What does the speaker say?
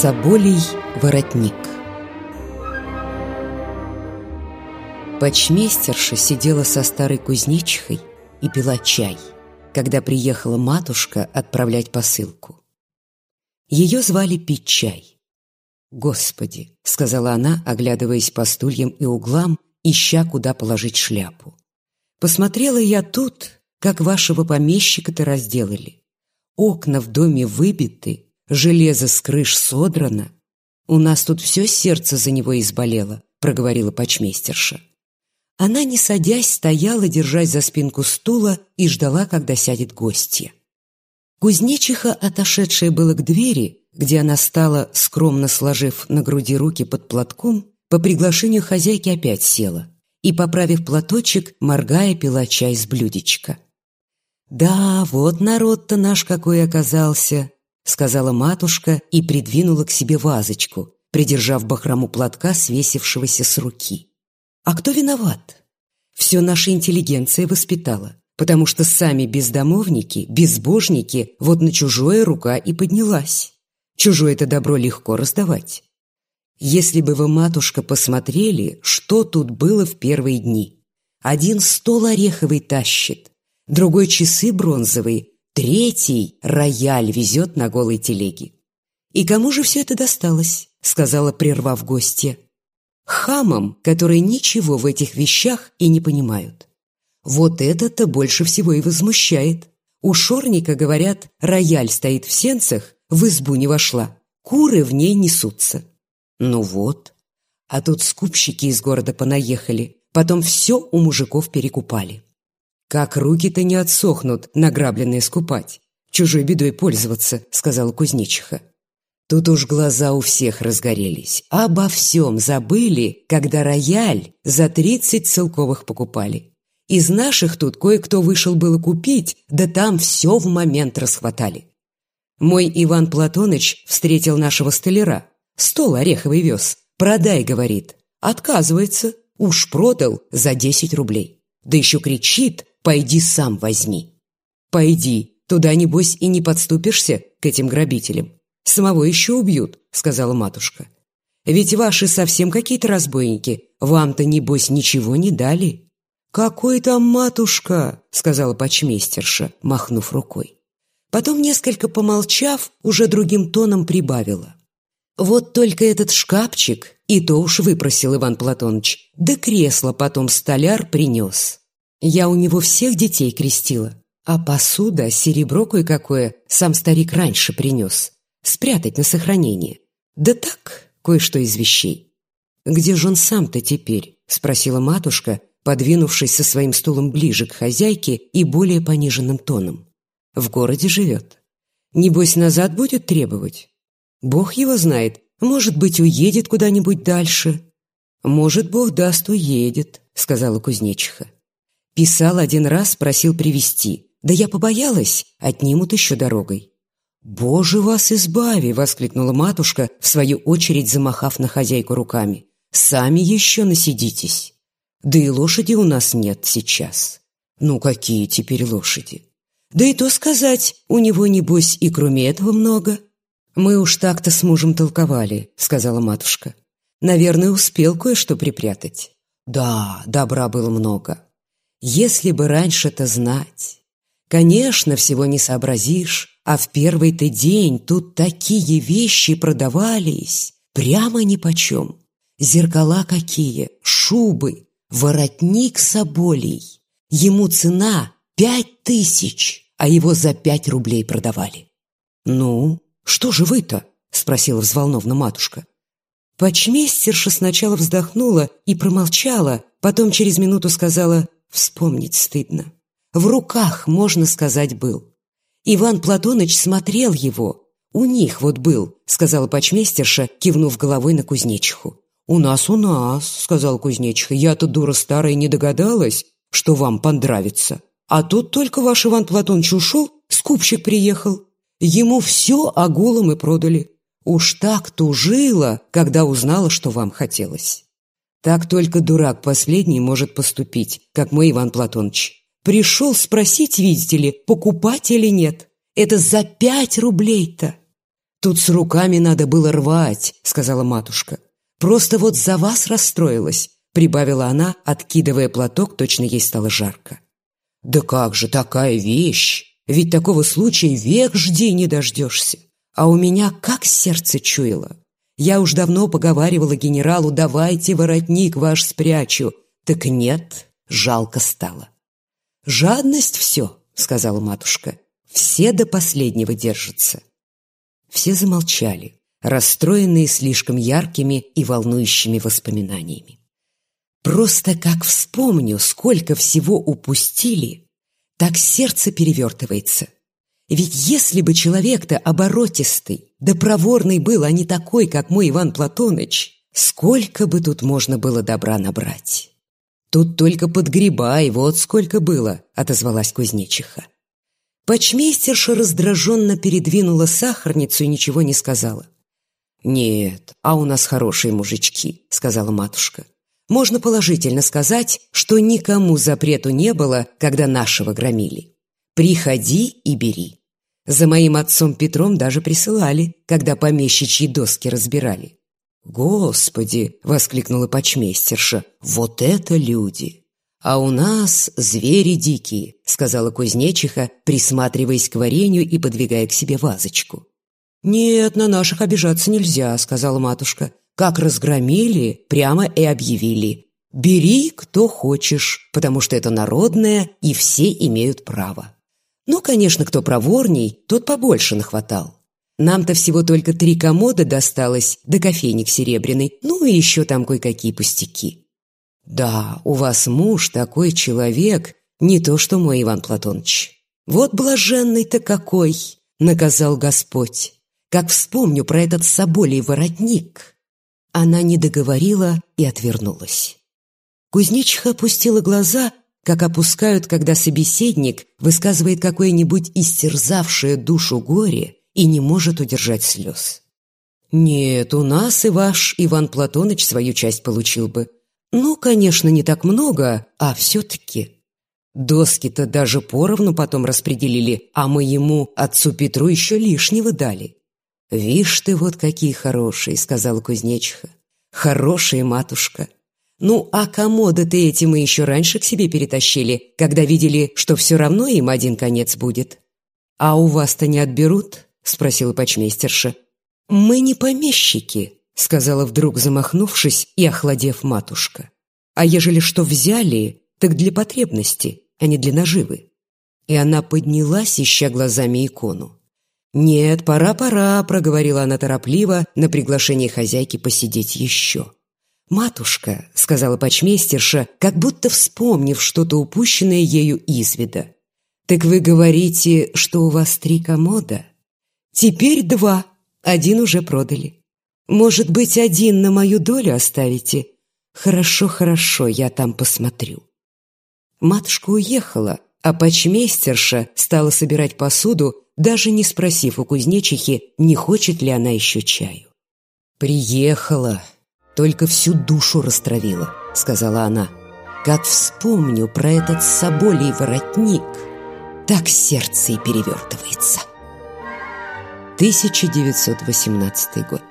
Соболий воротник Почмейстерша сидела со старой кузнечихой и пила чай, когда приехала матушка отправлять посылку. Ее звали пить чай. «Господи!» — сказала она, оглядываясь по стульям и углам, ища, куда положить шляпу. «Посмотрела я тут, как вашего помещика-то разделали. Окна в доме выбиты, железо с крыш содрано. У нас тут все сердце за него изболело», — проговорила почмейстерша. Она, не садясь, стояла, держась за спинку стула, и ждала, когда сядет гостья. Кузнечиха, отошедшая было к двери, где она стала, скромно сложив на груди руки под платком, по приглашению хозяйки опять села и, поправив платочек, моргая, пила чай с блюдечка. «Да, вот народ-то наш какой оказался», — сказала матушка и придвинула к себе вазочку, придержав бахрому платка, свесившегося с руки. А кто виноват? Все наша интеллигенция воспитала, потому что сами бездомовники, безбожники, вот на чужое рука и поднялась. Чужое это добро легко раздавать. Если бы вы, матушка, посмотрели, что тут было в первые дни. Один стол ореховый тащит, другой часы бронзовые, третий рояль везет на голой телеге. «И кому же все это досталось?» — сказала, прервав гостья хамам, которые ничего в этих вещах и не понимают. Вот это-то больше всего и возмущает. У Шорника, говорят, рояль стоит в сенцах, в избу не вошла, куры в ней несутся. Ну вот. А тут скупщики из города понаехали, потом все у мужиков перекупали. Как руки-то не отсохнут, награбленные скупать. Чужой бедой пользоваться, сказала кузнечиха. Тут уж глаза у всех разгорелись. Обо всем забыли, когда рояль за тридцать целковых покупали. Из наших тут кое-кто вышел было купить, да там все в момент расхватали. Мой Иван Платоныч встретил нашего столяра. Стол ореховый вез. «Продай», — говорит. Отказывается. Уж продал за десять рублей. Да еще кричит «Пойди сам возьми». «Пойди, туда, небось, и не подступишься к этим грабителям. «Самого еще убьют», — сказала матушка. «Ведь ваши совсем какие-то разбойники. Вам-то, небось, ничего не дали». «Какой там матушка?» — сказала почмейстерша, махнув рукой. Потом, несколько помолчав, уже другим тоном прибавила. «Вот только этот шкафчик, и то уж выпросил Иван Платоныч, да кресло потом столяр принес. Я у него всех детей крестила, а посуда, серебро кое-какое, сам старик раньше принес спрятать на сохранение. Да так, кое-что из вещей. «Где же он сам-то теперь?» — спросила матушка, подвинувшись со своим стулом ближе к хозяйке и более пониженным тоном. «В городе живет. Небось, назад будет требовать? Бог его знает. Может быть, уедет куда-нибудь дальше?» «Может, Бог даст, уедет», — сказала кузнечиха. Писал один раз, просил привести. Да я побоялась, отнимут еще дорогой. «Боже вас избави!» — воскликнула матушка, в свою очередь замахав на хозяйку руками. «Сами еще насидитесь. Да и лошади у нас нет сейчас. Ну, какие теперь лошади? Да и то сказать, у него, небось, и кроме этого много». «Мы уж так-то с мужем толковали», — сказала матушка. «Наверное, успел кое-что припрятать». «Да, добра было много. Если бы раньше-то знать. Конечно, всего не сообразишь, а в первый-то день тут такие вещи продавались, прямо нипочем. Зеркала какие, шубы, воротник соболей. Ему цена пять тысяч, а его за пять рублей продавали. «Ну, что же вы-то?» — спросила взволнованно матушка. Почмейстерша сначала вздохнула и промолчала, потом через минуту сказала «вспомнить стыдно». В руках, можно сказать, был. Иван Платоныч смотрел его. «У них вот был», — сказала почмейстерша, кивнув головой на кузнечиху. «У нас, у нас», — сказал кузнечиха. «Я-то, дура старая, не догадалась, что вам понравится. А тут только ваш Иван Платоныч ушел, скупщик приехал. Ему все огулом и продали. Уж так тужила, когда узнала, что вам хотелось. Так только дурак последний может поступить, как мой Иван Платоныч. Пришел спросить, видите ли, покупать или нет. Это за пять рублей-то. Тут с руками надо было рвать», — сказала матушка. «Просто вот за вас расстроилась», — прибавила она, откидывая платок, точно ей стало жарко. «Да как же такая вещь? Ведь такого случая век жди не дождешься. А у меня как сердце чуяло. Я уж давно поговаривала генералу, давайте воротник ваш спрячу. Так нет, жалко стало. «Жадность все», — сказала матушка. «Все до последнего держатся». Все замолчали, расстроенные слишком яркими и волнующими воспоминаниями. Просто как вспомню, сколько всего упустили, так сердце перевертывается. Ведь если бы человек-то оборотистый, да проворный был, а не такой, как мой Иван Платоныч, сколько бы тут можно было добра набрать. Тут только подгребай, вот сколько было, отозвалась кузнечиха. Почмейстерша раздраженно передвинула сахарницу и ничего не сказала. «Нет, а у нас хорошие мужички», — сказала матушка. «Можно положительно сказать, что никому запрету не было, когда нашего громили. Приходи и бери. За моим отцом Петром даже присылали, когда помещичьи доски разбирали. «Господи!» — воскликнула почмейстерша. «Вот это люди!» «А у нас звери дикие», — сказала кузнечиха, присматриваясь к варенью и подвигая к себе вазочку. «Нет, на наших обижаться нельзя», — сказала матушка. «Как разгромили, прямо и объявили. Бери, кто хочешь, потому что это народное, и все имеют право». Ну, конечно, кто проворней, тот побольше нахватал. Нам-то всего только три комода досталось, да кофейник серебряный, ну и еще там кое-какие пустяки. Да, у вас муж такой человек, не то что мой Иван Платоныч. Вот блаженный-то какой, наказал Господь. Как вспомню про этот соболей воротник. Она не договорила и отвернулась. Кузнечиха опустила глаза как опускают, когда собеседник высказывает какое-нибудь истерзавшее душу горе и не может удержать слез. «Нет, у нас и ваш Иван Платоныч свою часть получил бы. Ну, конечно, не так много, а все-таки. Доски-то даже поровну потом распределили, а мы ему, отцу Петру, еще лишнего дали». «Вишь ты, вот какие хорошие», — сказала кузнечиха. «Хорошая матушка. Ну, а комоды-то эти мы еще раньше к себе перетащили, когда видели, что все равно им один конец будет. А у вас-то не отберут? Спросила почмейстерша. Мы не помещики, сказала вдруг, замахнувшись и охладев матушка. А ежели что взяли, так для потребности, а не для наживы. И она поднялась, ища глазами икону. «Нет, пора-пора», — проговорила она торопливо на приглашение хозяйки посидеть еще. «Матушка», — сказала почмейстерша, как будто вспомнив что-то упущенное ею из вида. «Так вы говорите, что у вас три комода?» «Теперь два, один уже продали. Может быть, один на мою долю оставите?» «Хорошо, хорошо, я там посмотрю». Матушка уехала, а почмейстерша стала собирать посуду, даже не спросив у кузнечихи, не хочет ли она еще чаю. «Приехала», только всю душу растравила», — сказала она. «Как вспомню про этот соболей воротник, так сердце и перевертывается». 1918 год.